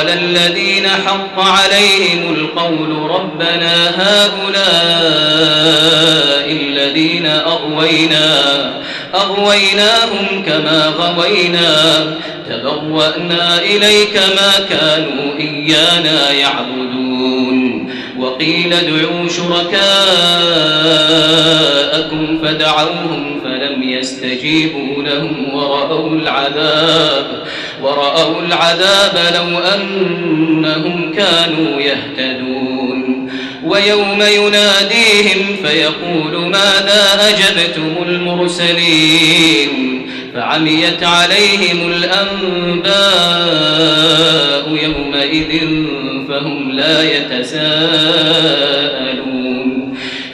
قال الذين حق عليهم القول ربنا هؤلاء الذين أغوينا أغويناهم كما غوينا وتبوأنا إليك ما كانوا إيانا يعبدون. وقيل ادعوا شركاءكم فدعوهم فلم يستجيبوا لهم ورأوا العذاب ورأوا العذاب لو أنهم كانوا يهتدون. ويوم يناديهم فيقول ماذا أجبتم المرسلين؟ فعميت عليهم الأنباء يومئذ فهم لا يتساءلون.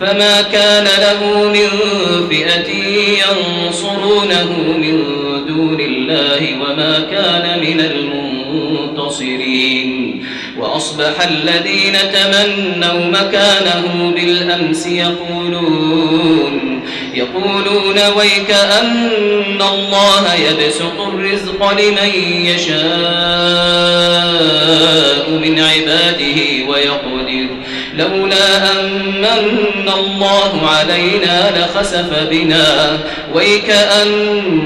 فما كان له من فئة ينصرونه من دون الله وما كان من المنتصرين. وأصبح الذين تمنوا مكانه بالأمس يقولون يقولون ويك أن الله يبسط الرزق لمن يشاء من عباده ويقدر لولا من الله علينا لخسف بنا ويكأنه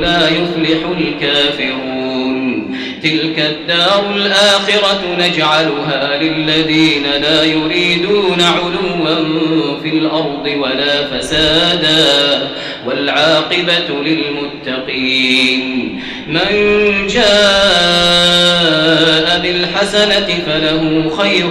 لا يفلح الكافرون. تلك الدار الآخرة نجعلها للذين لا يريدون علوا في الأرض ولا فسادا والعاقبة للمتقين. من جاء بالحسنة فله خير